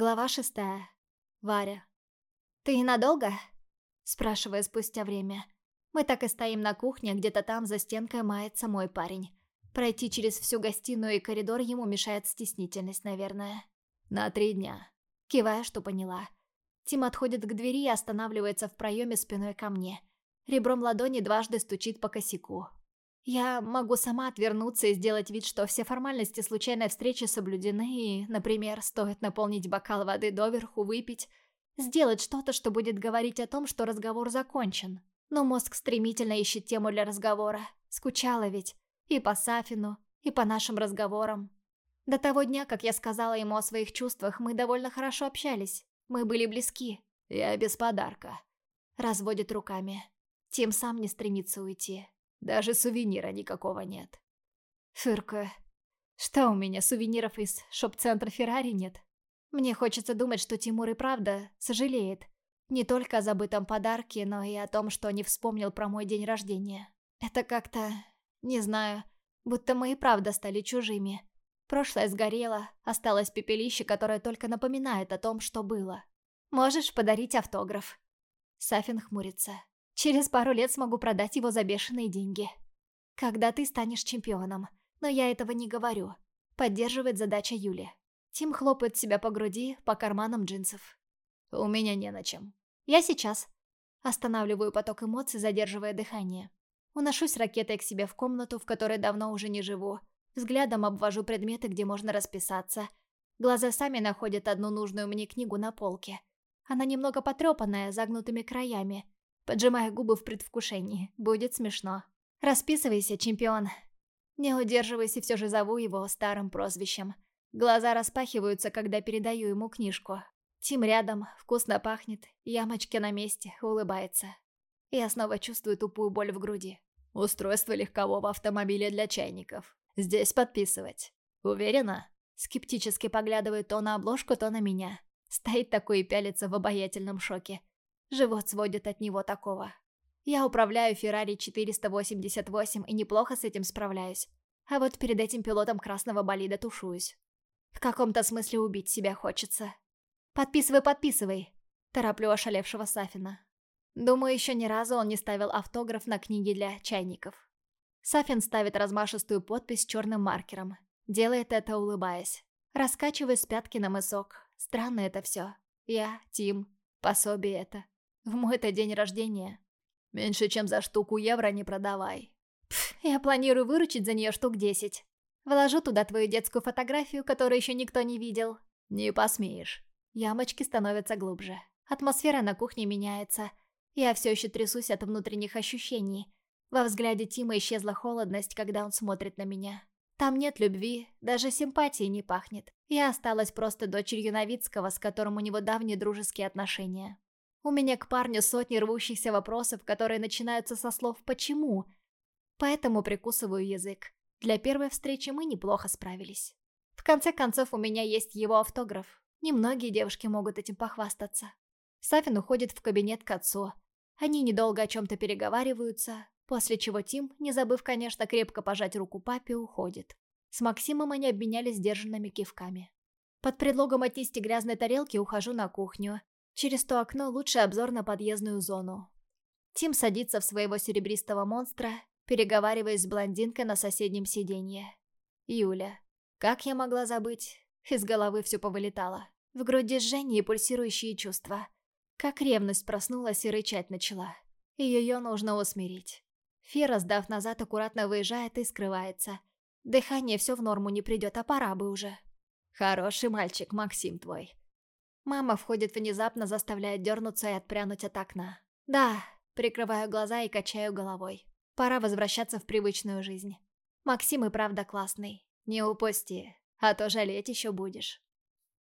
Глава шестая. Варя. «Ты надолго?» Спрашивая спустя время. Мы так и стоим на кухне, где-то там за стенкой мается мой парень. Пройти через всю гостиную и коридор ему мешает стеснительность, наверное. На три дня. Кивая, что поняла. Тим отходит к двери и останавливается в проеме спиной ко мне. Ребром ладони дважды стучит по косяку. Я могу сама отвернуться и сделать вид, что все формальности случайной встречи соблюдены, и, например, стоит наполнить бокал воды доверху, выпить, сделать что-то, что будет говорить о том, что разговор закончен. Но мозг стремительно ищет тему для разговора. Скучала ведь. И по Сафину, и по нашим разговорам. До того дня, как я сказала ему о своих чувствах, мы довольно хорошо общались. Мы были близки. Я без подарка. Разводит руками. Тим сам не стремится уйти. Даже сувенира никакого нет. Фыркаю. Что у меня, сувениров из шоп-центра Феррари нет? Мне хочется думать, что Тимур и правда сожалеет. Не только о забытом подарке, но и о том, что не вспомнил про мой день рождения. Это как-то... не знаю. Будто мы и правда стали чужими. Прошлое сгорело, осталось пепелище, которое только напоминает о том, что было. Можешь подарить автограф. Сафин хмурится. Через пару лет смогу продать его за бешеные деньги. Когда ты станешь чемпионом. Но я этого не говорю. Поддерживает задача Юли. Тим хлопает себя по груди, по карманам джинсов. У меня не на чем. Я сейчас. Останавливаю поток эмоций, задерживая дыхание. Уношусь ракетой к себе в комнату, в которой давно уже не живу. Взглядом обвожу предметы, где можно расписаться. Глаза сами находят одну нужную мне книгу на полке. Она немного потрепанная, загнутыми краями, поджимая губы в предвкушении. Будет смешно. Расписывайся, чемпион. Не удерживайся, и все же зову его старым прозвищем. Глаза распахиваются, когда передаю ему книжку. Тим рядом, вкусно пахнет, ямочки на месте, улыбается. Я снова чувствую тупую боль в груди. Устройство легкового автомобиля для чайников. Здесь подписывать. Уверена? Скептически поглядывает то на обложку, то на меня. Стоит такой и пялится в обаятельном шоке. Живот сводит от него такого. Я управляю Феррари 488 и неплохо с этим справляюсь. А вот перед этим пилотом красного болида тушуюсь. В каком-то смысле убить себя хочется. «Подписывай, подписывай!» Тороплю ошалевшего Сафина. Думаю, еще ни разу он не ставил автограф на книги для чайников. Сафин ставит размашистую подпись черным маркером. Делает это, улыбаясь. Раскачиваю с пятки на мысок. Странно это все. Я, Тим, пособие это. В мой-то день рождения. Меньше чем за штуку евро не продавай. Пф, я планирую выручить за нее штук десять. Вложу туда твою детскую фотографию, которую еще никто не видел. Не посмеешь. Ямочки становятся глубже. Атмосфера на кухне меняется. Я все еще трясусь от внутренних ощущений. Во взгляде Тима исчезла холодность, когда он смотрит на меня. Там нет любви, даже симпатии не пахнет. Я осталась просто дочерью Новицкого, с которым у него давние дружеские отношения. У меня к парню сотни рвущихся вопросов, которые начинаются со слов «почему?». Поэтому прикусываю язык. Для первой встречи мы неплохо справились. В конце концов, у меня есть его автограф. Немногие девушки могут этим похвастаться. Сафин уходит в кабинет к отцу. Они недолго о чем-то переговариваются, после чего Тим, не забыв, конечно, крепко пожать руку папе, уходит. С Максимом они обменялись сдержанными кивками. Под предлогом отнести грязной тарелки ухожу на кухню Через то окно лучший обзор на подъездную зону. Тим садится в своего серебристого монстра, переговариваясь с блондинкой на соседнем сиденье. Юля. Как я могла забыть? Из головы все повылетало. В груди жжение и пульсирующие чувства. Как ревность проснулась и рычать начала. Ее нужно усмирить. Фера, сдав назад, аккуратно выезжает и скрывается. Дыхание все в норму не придет, а пора бы уже. Хороший мальчик, Максим твой. Мама входит внезапно, заставляя дернуться и отпрянуть от окна. Да, прикрываю глаза и качаю головой. Пора возвращаться в привычную жизнь. Максим и правда классный. Не упусти, а то жалеть еще будешь.